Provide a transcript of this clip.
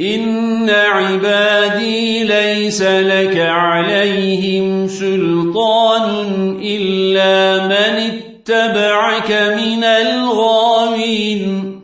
إن عبادي ليس لك عليهم سلطان إلا من اتبعك من الغاوين